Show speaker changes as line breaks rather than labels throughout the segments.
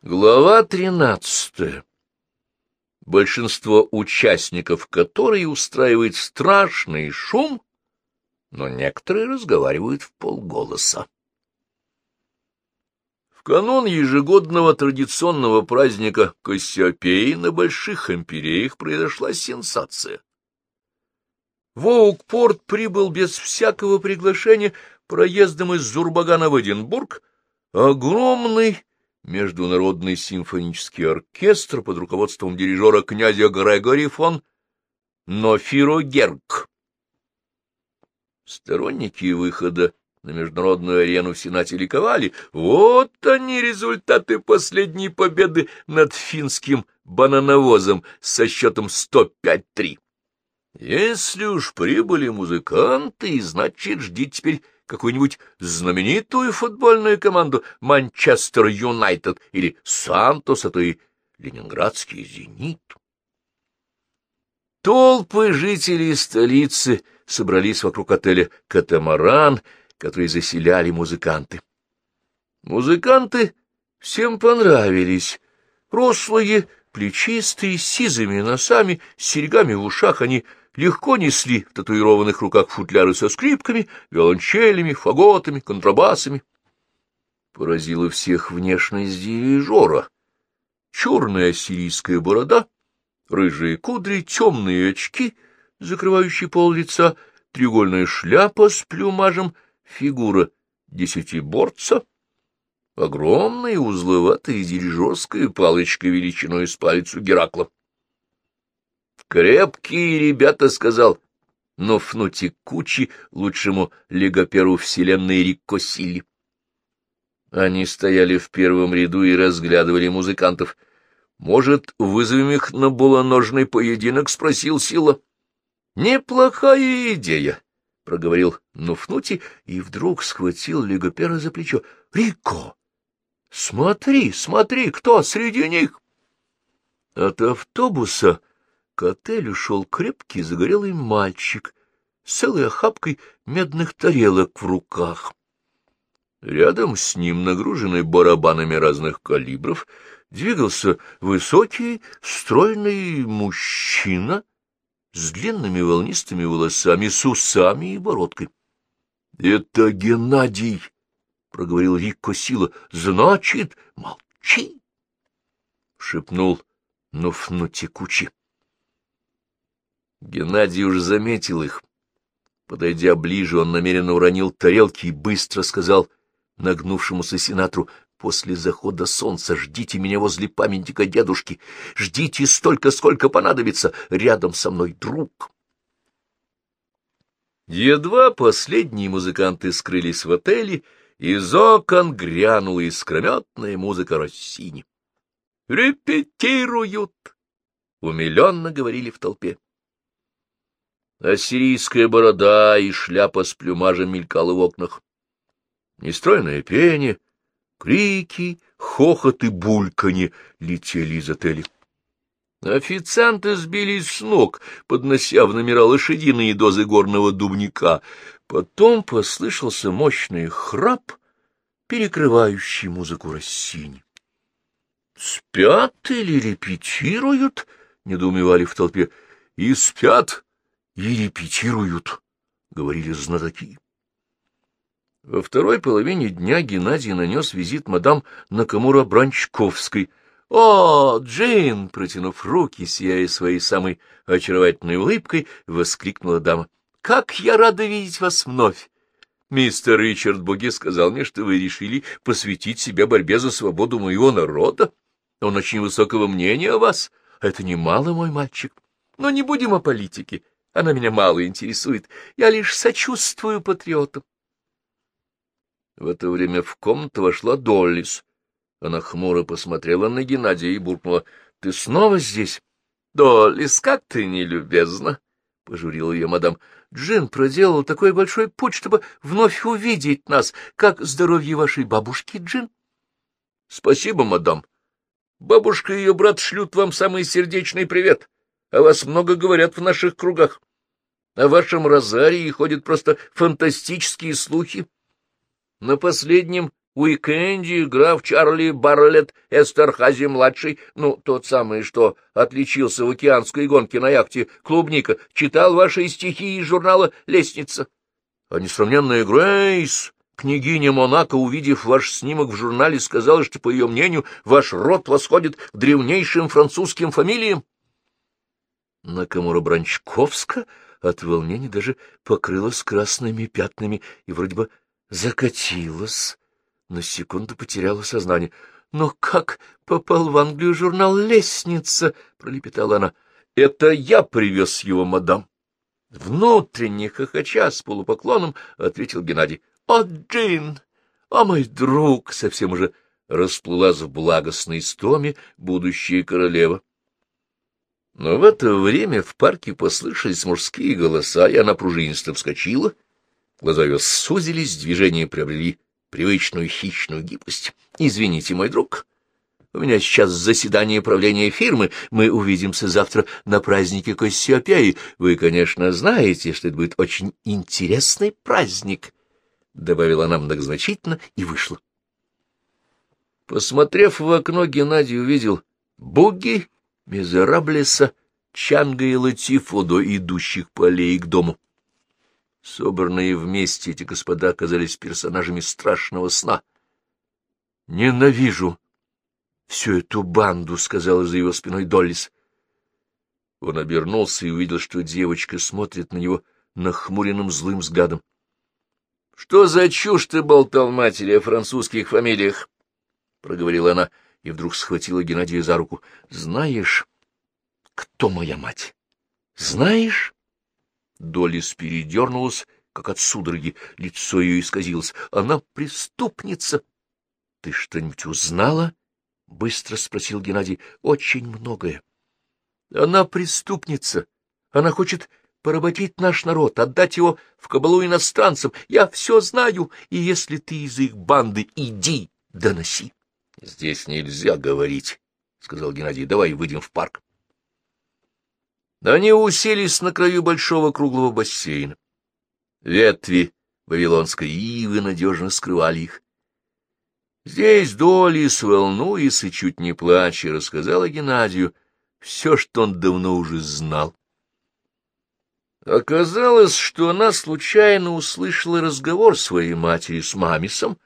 Глава тринадцатая. Большинство участников которой устраивает страшный шум, но некоторые разговаривают в полголоса. В канун ежегодного традиционного праздника Кассиопеи на Больших Империях произошла сенсация. Воукпорт прибыл без всякого приглашения проездом из Зурбагана в Эдинбург, огромный Международный симфонический оркестр под руководством дирижера князя Грегори фон Нофиро-Герк. Сторонники выхода на международную арену в Сенате ликовали. Вот они, результаты последней победы над финским банановозом со счетом 105-3. Если уж прибыли музыканты, значит, ждите теперь какую-нибудь знаменитую футбольную команду Манчестер Юнайтед или Сантос, а то и ленинградский «Зенит». Толпы жителей столицы собрались вокруг отеля «Катамаран», который заселяли музыканты. Музыканты всем понравились. Рослые, плечистые, с сизыми носами, с серьгами в ушах, они легко несли в татуированных руках футляры со скрипками, виолончелями, фаготами, контрабасами. Поразила всех внешность дирижера. Черная сирийская борода, рыжие кудри, темные очки, закрывающие пол лица, треугольная шляпа с плюмажем, фигура десятиборца, огромная узловатая дирижерская палочка величиной с палец у Геракла. Крепкие ребята, — сказал Нофнути Кучи, лучшему легоперу вселенной Риккосили. Они стояли в первом ряду и разглядывали музыкантов. «Может, вызовем их на булоножный поединок?» — спросил Сила. «Неплохая идея», — проговорил Нуфнути и вдруг схватил Легопера за плечо. «Рико! Смотри, смотри, кто среди них!» От автобуса к отелю шел крепкий загорелый мальчик с целой охапкой медных тарелок в руках. Рядом с ним, нагруженный барабанами разных калибров, двигался высокий, стройный мужчина с длинными волнистыми волосами, с усами и бородкой. — Это Геннадий! — проговорил Рико Сила. — Значит, молчи! — шепнул Нуфнутикучи. Геннадий уже заметил их. Подойдя ближе, он намеренно уронил тарелки и быстро сказал нагнувшемуся сенатору, «После захода солнца ждите меня возле памятника дедушки, ждите столько, сколько понадобится, рядом со мной друг». Едва последние музыканты скрылись в отеле, из окон грянула искрометная музыка Россини. «Репетируют!» — умиленно говорили в толпе. Ассирийская борода и шляпа с плюмажем мелькала в окнах. Нестройное пение, крики, хохот и бульканье летели из отеля. Официанты сбились с ног, поднося в номера лошадиные дозы горного дубника. Потом послышался мощный храп, перекрывающий музыку Рассини. «Спят или репетируют?» — недоумевали в толпе. «И спят, и репетируют, — говорили знатоки. Во второй половине дня Геннадий нанес визит мадам Накамура Бранчковской. — О, Джин! — протянув руки, сияя своей самой очаровательной улыбкой, воскликнула дама. — Как я рада видеть вас вновь! Мистер Ричард Боги сказал мне, что вы решили посвятить себя борьбе за свободу моего народа. Он очень высокого мнения о вас. Это немало, мой мальчик. Но не будем о политике. Она меня мало интересует. Я лишь сочувствую патриотам. В это время в комнату вошла Доллис. Она хмуро посмотрела на Геннадия и буркнула. — Ты снова здесь? — Доллис, как ты нелюбезна! — пожурила ее мадам. — Джин проделал такой большой путь, чтобы вновь увидеть нас. Как здоровье вашей бабушки, Джин? — Спасибо, мадам. Бабушка и ее брат шлют вам самый сердечный привет. О вас много говорят в наших кругах. О вашем розарии ходят просто фантастические слухи. На последнем уикенде граф Чарли Барлетт Эстерхази-младший, ну, тот самый, что отличился в океанской гонке на яхте «Клубника», читал ваши стихи из журнала «Лестница». А несравненная Грейс, княгиня Монако, увидев ваш снимок в журнале, сказала, что, по ее мнению, ваш род восходит к древнейшим французским фамилиям. Накамура Бранчковска от волнения даже покрылась красными пятнами и вроде бы закатилась. На секунду потеряла сознание. «Но как попал в Англию журнал «Лестница»?» — пролепетала она. «Это я привез его, мадам». Внутренне хохоча с полупоклоном ответил Геннадий. «О, Джин! О, мой друг!» Совсем уже расплылась в благостной стоме будущая королева. Но в это время в парке послышались мужские голоса, и она пружинисто вскочила. Глаза ее сузились, движения приобрели привычную хищную гибкость. «Извините, мой друг, у меня сейчас заседание правления фирмы. Мы увидимся завтра на празднике Кассиопеи. Вы, конечно, знаете, что это будет очень интересный праздник», — добавила она многозначительно и вышла. Посмотрев в окно, Геннадий увидел Буги, Мизераблеса, Чанга и Латифудо, идущих по аллее к дому. Собранные вместе эти господа оказались персонажами страшного сна. «Ненавижу всю эту банду», — сказала за его спиной Доллис. Он обернулся и увидел, что девочка смотрит на него нахмуренным злым взглядом. — Что за чушь ты болтал матери о французских фамилиях? — проговорила она и вдруг схватила Геннадия за руку. — Знаешь, кто моя мать? Знаешь? Долис передернулась, как от судороги, лицо ее исказилось. Она преступница. — Ты что-нибудь узнала? — быстро спросил Геннадий. — Очень многое. — Она преступница. Она хочет поработить наш народ, отдать его в кабалу иностранцам. Я все знаю, и если ты из их банды, иди, доноси. — Здесь нельзя говорить, — сказал Геннадий. — Давай выйдем в парк. Они уселись на краю большого круглого бассейна. Ветви вавилонской ивы надежно скрывали их. Здесь Долис, волнуясь и чуть не плача, рассказала Геннадию все, что он давно уже знал. Оказалось, что она случайно услышала разговор своей матери с Мамисом,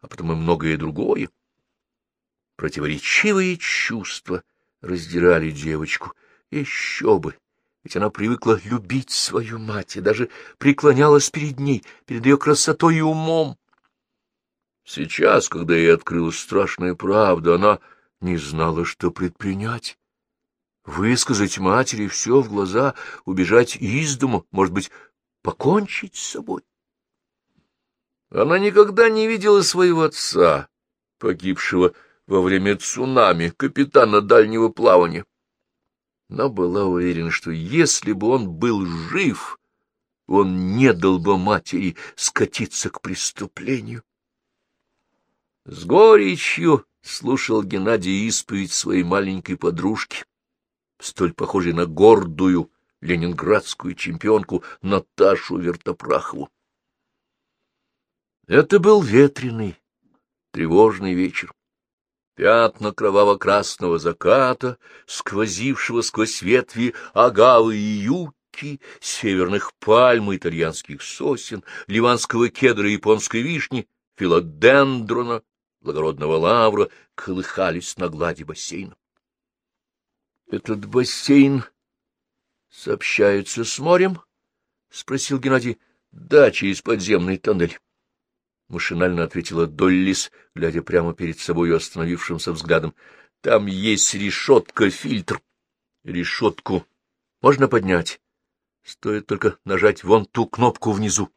а потом и многое другое. Противоречивые чувства раздирали девочку, еще бы! Ведь она привыкла любить свою мать и даже преклонялась перед ней, перед ее красотой и умом. Сейчас, когда ей открылась страшная правда, она не знала, что предпринять. Высказать матери все в глаза, убежать из дому, может быть, покончить с собой. Она никогда не видела своего отца, погибшего во время цунами, капитана дальнего плавания но была уверена, что если бы он был жив, он не дал бы матери скатиться к преступлению. С горечью слушал Геннадий исповедь своей маленькой подружки, столь похожей на гордую ленинградскую чемпионку Наташу Вертопрахову. Это был ветреный, тревожный вечер. Пятна кроваво-красного заката, сквозившего сквозь ветви агавы и юки, северных пальм итальянских сосен, ливанского кедра и японской вишни, филодендрона, благородного лавра, колыхались на глади бассейна. — Этот бассейн сообщается с морем? — спросил Геннадий. — Да, через подземный тоннель. Машинально ответила Доллис, глядя прямо перед собой остановившимся взглядом. — Там есть решетка-фильтр. Решетку можно поднять. Стоит только нажать вон ту кнопку внизу.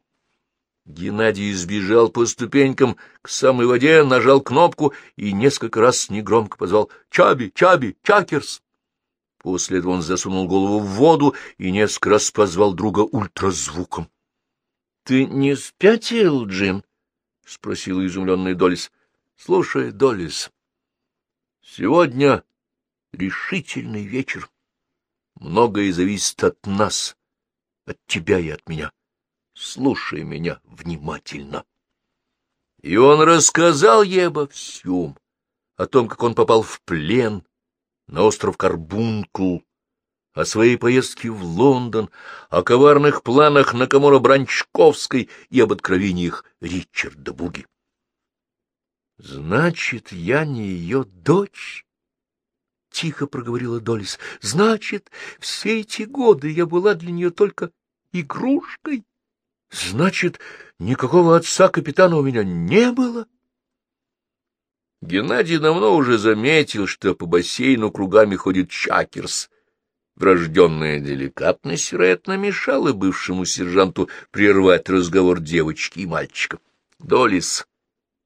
Геннадий сбежал по ступенькам к самой воде, нажал кнопку и несколько раз негромко позвал «Чаби! Чаби! Чакерс!». После этого он засунул голову в воду и несколько раз позвал друга ультразвуком. — Ты не спятил, Джим? — спросила изумленная Долис. — Слушай, Долис, сегодня решительный вечер. Многое зависит от нас, от тебя и от меня. Слушай меня внимательно. И он рассказал ей обо всем, о том, как он попал в плен на остров Карбункул, о своей поездке в Лондон, о коварных планах Накамура Бранчковской и об откровениях Ричарда Буги. — Значит, я не ее дочь? — тихо проговорила Долис. — Значит, все эти годы я была для нее только игрушкой? Значит, никакого отца капитана у меня не было? Геннадий давно уже заметил, что по бассейну кругами ходит Чакерс. Врожденная деликатность, вероятно, мешала бывшему сержанту прервать разговор девочки и мальчика. — Долис,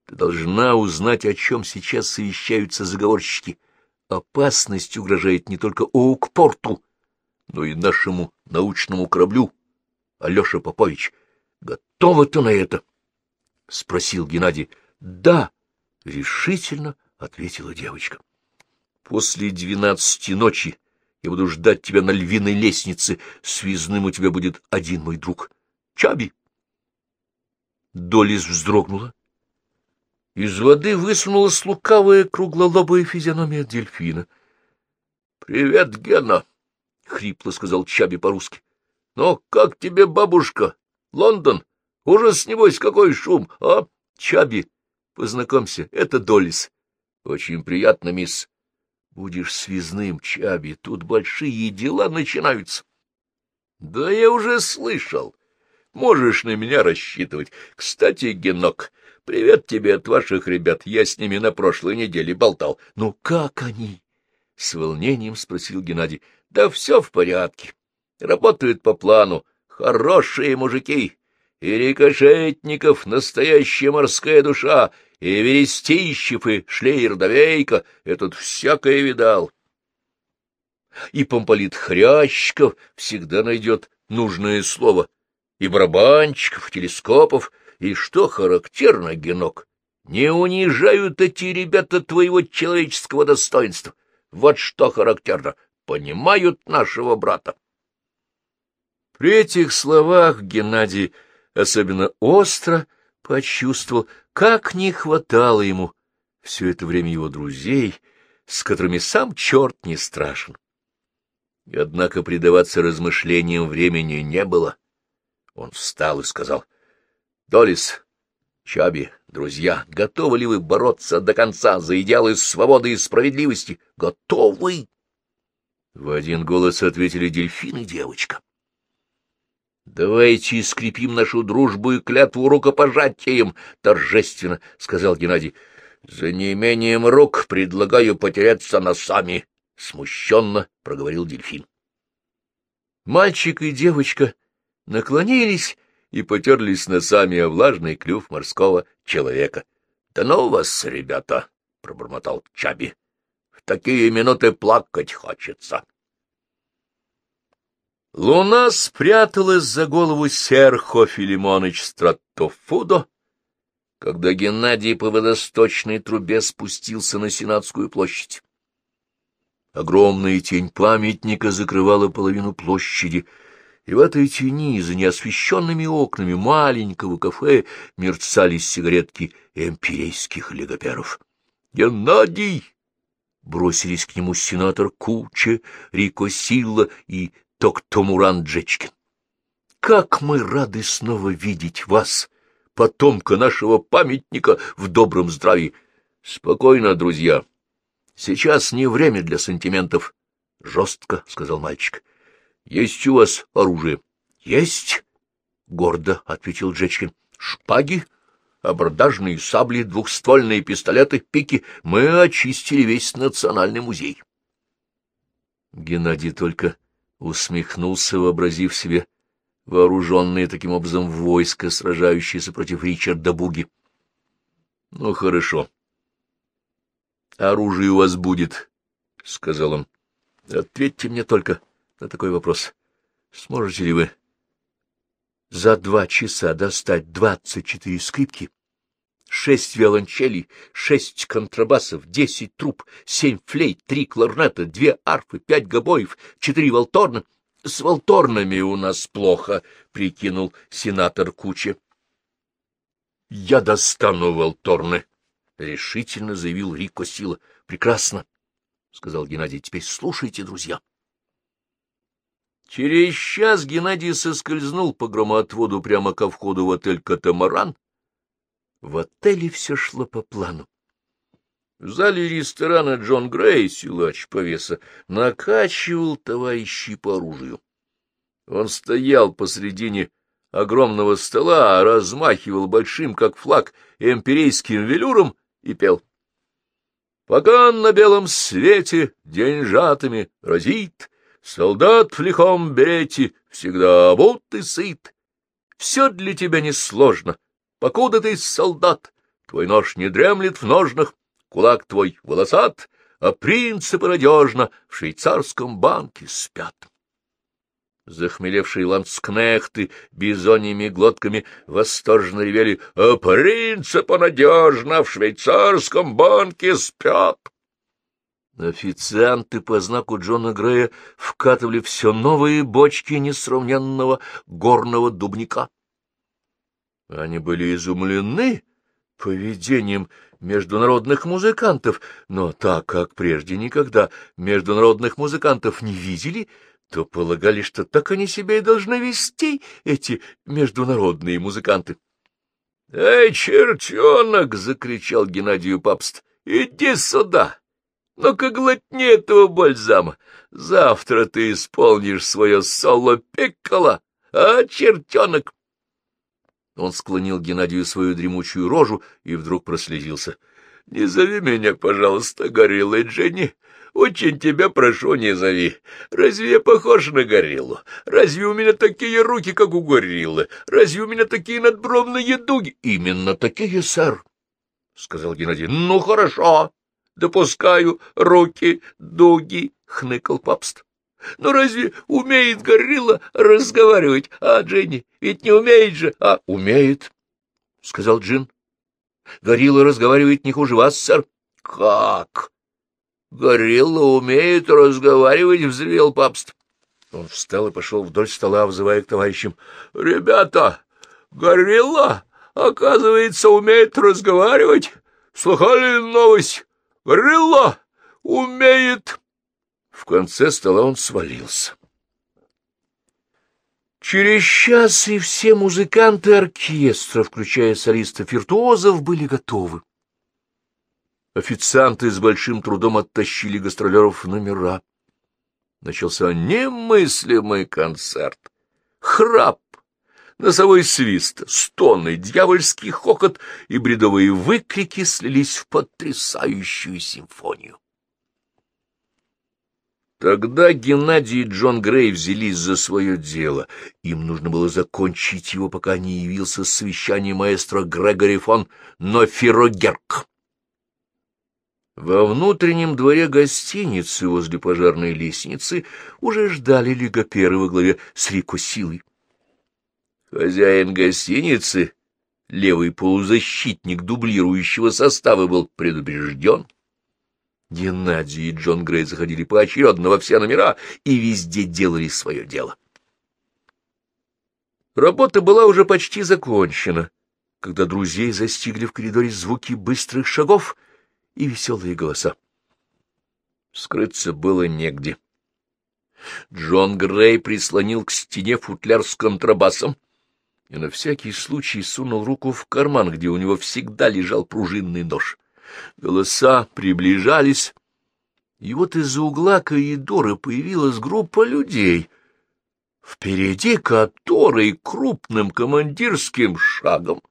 ты должна узнать, о чем сейчас совещаются заговорщики. Опасность угрожает не только Оукпорту, но и нашему научному кораблю. Алеша Попович, готова ты на это? — спросил Геннадий. — Да, — решительно ответила девочка. — После двенадцати ночи я буду ждать тебя на львиной лестнице. Связным у тебя будет один мой друг. Чаби. Долис вздрогнула. Из воды высунулась лукавая круглолобая физиономия дельфина. — Привет, Гена! — хрипло сказал Чаби по-русски. — Ну, как тебе, бабушка? Лондон? Ужас, небось, какой шум, а? Чаби, познакомься, это Долис. Очень приятно, мисс. Будешь связным, Чаби, тут большие дела начинаются. Да я уже слышал. Можешь на меня рассчитывать. Кстати, Генок, привет тебе от ваших ребят. Я с ними на прошлой неделе болтал. Ну, как они? С волнением спросил Геннадий. Да все в порядке. Работают по плану. Хорошие мужики. И Рикошетников — настоящая морская душа, и Верестищев, и Шлейер-Довейко — этот всякое видал. И Помполит Хрящиков всегда найдет нужное слово, и барабанчиков, телескопов, и, что характерно, Генок, не унижают эти ребята твоего человеческого достоинства. Вот что характерно, понимают нашего брата. При этих словах Геннадий особенно остро почувствовал, как не хватало ему все это время его друзей, с которыми сам черт не страшен. И однако предаваться размышлениям времени не было. Он встал и сказал, — Долис, Чаби, друзья, готовы ли вы бороться до конца за идеалы свободы и справедливости? Готовы! В один голос ответили дельфин и девочка. — Давайте скрепим нашу дружбу и клятву рукопожатием, — торжественно сказал Геннадий. — За неимением рук предлагаю потеряться носами, — смущенно проговорил дельфин. Мальчик и девочка наклонились и потерлись носами о влажный клюв морского человека. — Да ну вас, ребята! — пробормотал Чаби. — В такие минуты плакать хочется. Луна спряталась за голову Серхо Филимоныч Стратофудо, когда Геннадий по водосточной трубе спустился на Сенатскую площадь. Огромная тень памятника закрывала половину площади, и в этой тени за неосвещенными окнами маленького кафе мерцали сигаретки эмпирейских легоперов. «Геннадий!» Бросились к нему сенатор Куча, Рико Силла и Токтомуран Джечкин. Как мы рады снова видеть вас, потомка нашего памятника в добром здравии. Спокойно, друзья. Сейчас не время для сантиментов. Жестко, — сказал мальчик. Есть у вас оружие? Есть, — гордо ответил Джечкин. Шпаги, абордажные сабли, двухствольные пистолеты, пики. Мы очистили весь национальный музей. Геннадий только усмехнулся, вообразив себе вооруженные таким образом войско, сражающееся против Ричарда Буги. — Ну, хорошо. — Оружие у вас будет, — сказал он. — Ответьте мне только на такой вопрос. Сможете ли вы за два часа достать двадцать четыре скрипки? — шесть виолончелей, шесть контрабасов, десять труб, семь флейт, три кларнета, две арфы, пять гобоев, четыре волторна. — С волторнами у нас плохо, — прикинул сенатор Куча. я достану Волторны, — решительно заявил Рико Сила. — Прекрасно, — сказал Геннадий. — Теперь слушайте, друзья. Через час Геннадий соскользнул по громоотводу прямо ко входу в отель «Катамаран». В отеле все шло по плану. В зале ресторана Джон Грей, силач повеса, накачивал товарищей по оружию. Он стоял посредине огромного стола, размахивал большим, как флаг, эмпирейским велюром и пел. Пока на белом свете деньжатами разит, Солдат в лихом берете, всегда обут и сыт. Все для тебя несложно, покуда ты солдат, Твой нож не дремлет в ножнах, кулак твой волосат, А принципы надежно в швейцарском банке спят. Захмелевшие ланскнехты бизоньими глотками восторженно ревели, а принципы надежно в швейцарском банке спят. Официанты по знаку Джона Грея вкатывали все новые бочки несравненного горного дубника. Они были изумлены поведением международных музыкантов, но так как прежде никогда международных музыкантов не видели, то полагали, что так они себя и должны вести, эти международные музыканты. — Эй, чертенок! — закричал Геннадию Папст. — Иди сюда! Ну-ка глотни этого бальзама. Завтра ты исполнишь свое соло-пеккола, а, чертенок? Он склонил Геннадию свою дремучую рожу и вдруг прослезился. — Не зови меня, пожалуйста, гориллой, Дженни. Очень тебя прошу, не зови. Разве я похож на гориллу? Разве у меня такие руки, как у гориллы? Разве у меня такие надбровные дуги? — Именно такие, сэр, — сказал Геннадий. — Ну, хорошо допускаю руки, дуги, — хныкал папст. Но разве умеет горилла разговаривать, а, Джинни? Ведь не умеет же, а умеет, — сказал Джин. Горилла разговаривает не хуже вас, сэр. Как? Горилла умеет разговаривать, — взревел папст. Он встал и пошел вдоль стола, взывая к товарищам. — Ребята, горилла, оказывается, умеет разговаривать. Слыхали новость? Рыло умеет. В конце стола он свалился. Через час и все музыканты оркестра, включая солистов-виртуозов, были готовы. Официанты с большим трудом оттащили гастролеров в номера. Начался немыслимый концерт. Храп, Носовой свист, стоны, дьявольский хохот и бредовые выкрики слились в потрясающую симфонию. Тогда Геннадий и Джон Грей взялись за свое дело. Им нужно было закончить его, пока не явился с совещанием маэстро Грегори фон Нофирогерк. Во внутреннем дворе гостиницы возле пожарной лестницы уже ждали лигоперы во главе с Рико Силой. Хозяин гостиницы, левый полузащитник дублирующего состава, был предупрежден. Геннадий и Джон Грей заходили поочередно во все номера и везде делали свое дело. Работа была уже почти закончена, когда друзей застигли в коридоре звуки быстрых шагов и веселые голоса. Скрыться было негде. Джон Грей прислонил к стене футляр с контрабасом, и на всякий случай сунул руку в карман, где у него всегда лежал пружинный нож. Голоса приближались, и вот из-за угла коридора появилась группа людей, впереди которой крупным командирским шагом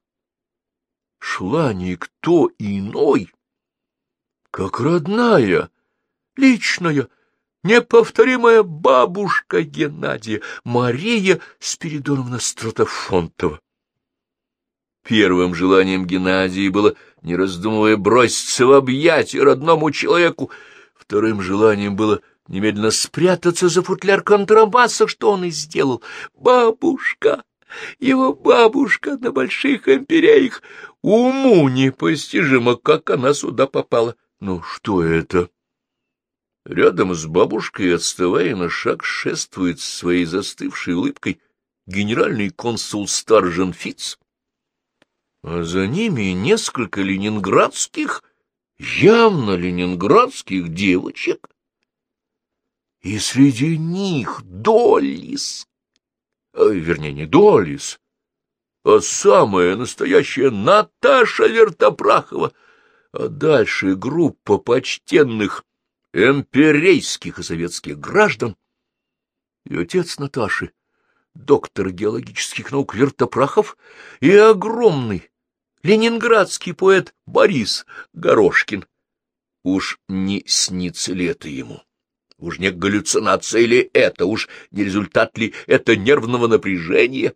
шла никто иной, как родная, личная, неповторимая бабушка Геннадия, Мария Спиридоновна Стратофонтова. Первым желанием Геннадия было, не раздумывая, броситься в объятия родному человеку. Вторым желанием было немедленно спрятаться за футляр контрабаса, что он и сделал. Бабушка! Его бабушка на больших империях! Уму непостижимо, как она сюда попала. Ну, что это? Рядом с бабушкой, отставая на шаг, шествует своей застывшей улыбкой генеральный консул Старжен Фиц. А за ними несколько ленинградских, явно ленинградских девочек. И среди них Долис, а, вернее, не Долис, а самая настоящая Наташа Вертопрахова, а дальше группа почтенных эмпирейских и советских граждан, и отец Наташи, доктор геологических наук Вертопрахов, и огромный ленинградский поэт Борис Горошкин. Уж не снится ли это ему? Уж не галлюцинация ли это? Уж не результат ли это нервного напряжения?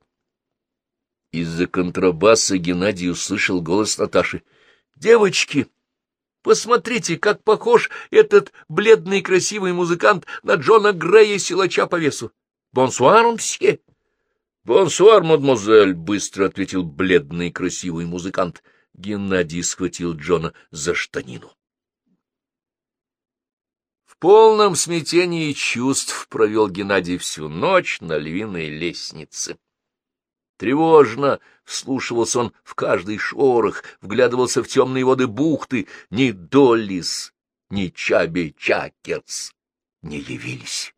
Из-за контрабаса Геннадий услышал голос Наташи. — Девочки! — Посмотрите, как похож этот бледный красивый музыкант на Джона Грея, силача по весу. Бонсуар, мсье. Бонсуар, мадемуазель, — быстро ответил бледный красивый музыкант. Геннадий схватил Джона за штанину. В полном смятении чувств провел Геннадий всю ночь на львиной лестнице. Тревожно вслушивался он в каждый шорох, вглядывался в темные воды бухты. Ни Доллис, ни Чаби Чакерс не явились.